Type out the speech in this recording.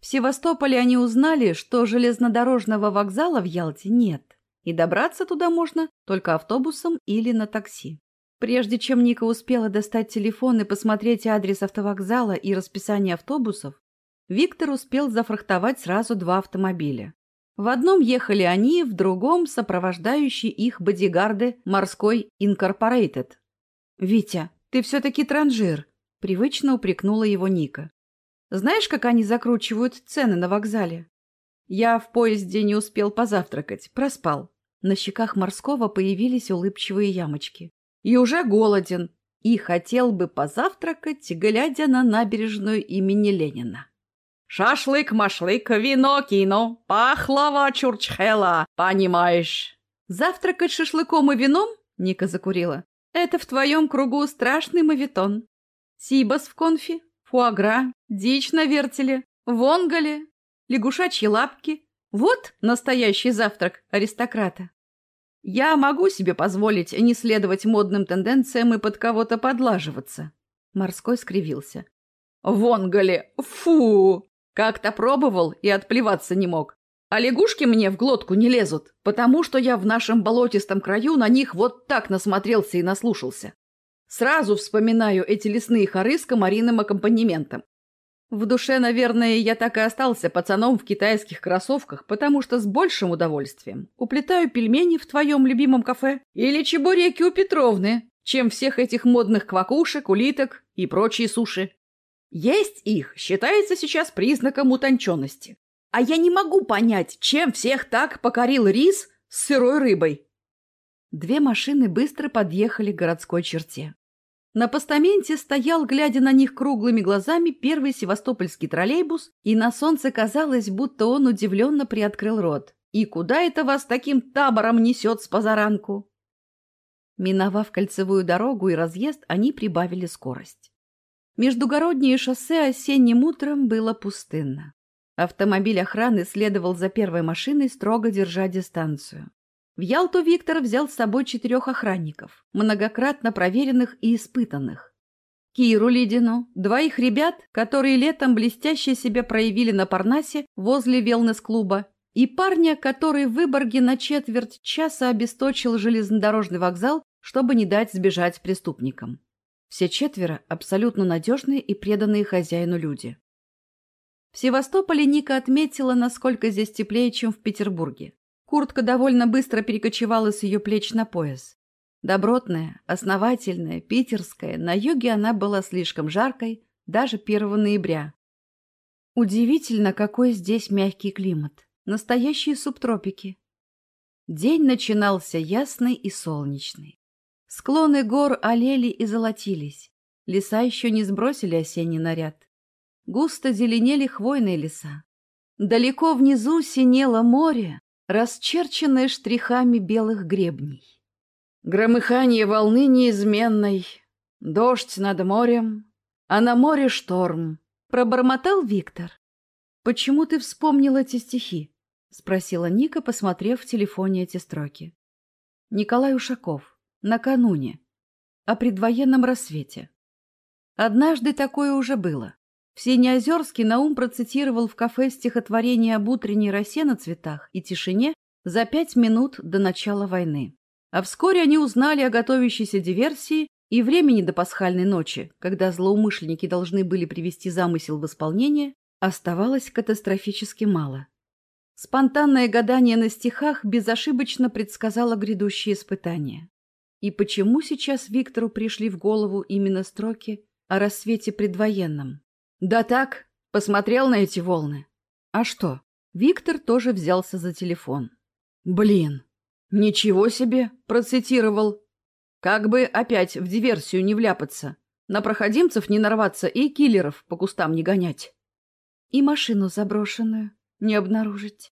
В Севастополе они узнали, что железнодорожного вокзала в Ялте нет, и добраться туда можно только автобусом или на такси. Прежде чем Ника успела достать телефон и посмотреть адрес автовокзала и расписание автобусов, Виктор успел зафрахтовать сразу два автомобиля. В одном ехали они, в другом — сопровождающие их бодигарды морской Инкорпорейтед. «Витя, ты все-таки транжир», — привычно упрекнула его Ника. «Знаешь, как они закручивают цены на вокзале?» Я в поезде не успел позавтракать, проспал. На щеках морского появились улыбчивые ямочки и уже голоден, и хотел бы позавтракать, глядя на набережную имени Ленина. «Шашлык, машлык, вино, кино, пахлава, чурчхела, понимаешь?» «Завтракать шашлыком и вином?» — Ника закурила. «Это в твоем кругу страшный мавитон. Сибас в конфи, фуагра, дичь на вертеле, вонгале, лягушачьи лапки. Вот настоящий завтрак аристократа. Я могу себе позволить не следовать модным тенденциям и под кого-то подлаживаться. Морской скривился. Вонголи! Фу! Как-то пробовал и отплеваться не мог. А лягушки мне в глотку не лезут, потому что я в нашем болотистом краю на них вот так насмотрелся и наслушался. Сразу вспоминаю эти лесные хоры с комариным аккомпанементом. В душе, наверное, я так и остался пацаном в китайских кроссовках, потому что с большим удовольствием уплетаю пельмени в твоем любимом кафе или чебуреки у Петровны, чем всех этих модных квакушек, улиток и прочие суши. Есть их считается сейчас признаком утонченности. А я не могу понять, чем всех так покорил рис с сырой рыбой. Две машины быстро подъехали к городской черте. На постаменте стоял, глядя на них круглыми глазами, первый севастопольский троллейбус, и на солнце казалось, будто он удивленно приоткрыл рот. «И куда это вас таким табором несет с позаранку?» Миновав кольцевую дорогу и разъезд, они прибавили скорость. Междугороднее шоссе осенним утром было пустынно. Автомобиль охраны следовал за первой машиной, строго держа дистанцию. В Ялту Виктор взял с собой четырех охранников, многократно проверенных и испытанных. Киру Лидину, двоих ребят, которые летом блестяще себя проявили на Парнасе возле велнес-клуба, и парня, который в Выборге на четверть часа обесточил железнодорожный вокзал, чтобы не дать сбежать преступникам. Все четверо абсолютно надежные и преданные хозяину люди. В Севастополе Ника отметила, насколько здесь теплее, чем в Петербурге. Куртка довольно быстро перекочевала с ее плеч на пояс. Добротная, основательная, питерская, на юге она была слишком жаркой, даже 1 ноября. Удивительно, какой здесь мягкий климат. Настоящие субтропики. День начинался ясный и солнечный. Склоны гор олели и золотились. Леса еще не сбросили осенний наряд. Густо зеленели хвойные леса. Далеко внизу синело море, расчерченная штрихами белых гребней. Громыхание волны неизменной, дождь над морем, а на море шторм. Пробормотал Виктор. «Почему ты вспомнил эти стихи?» — спросила Ника, посмотрев в телефоне эти строки. Николай Ушаков. Накануне. О предвоенном рассвете. Однажды такое уже было. В Синеозерске Наум процитировал в кафе стихотворение об утренней росе на цветах и тишине за пять минут до начала войны. А вскоре они узнали о готовящейся диверсии и времени до пасхальной ночи, когда злоумышленники должны были привести замысел в исполнение, оставалось катастрофически мало. Спонтанное гадание на стихах безошибочно предсказало грядущие испытания. И почему сейчас Виктору пришли в голову именно строки о рассвете предвоенном? Да так, посмотрел на эти волны. А что? Виктор тоже взялся за телефон. Блин, ничего себе, процитировал. Как бы опять в диверсию не вляпаться, на проходимцев не нарваться и киллеров по кустам не гонять. И машину заброшенную не обнаружить.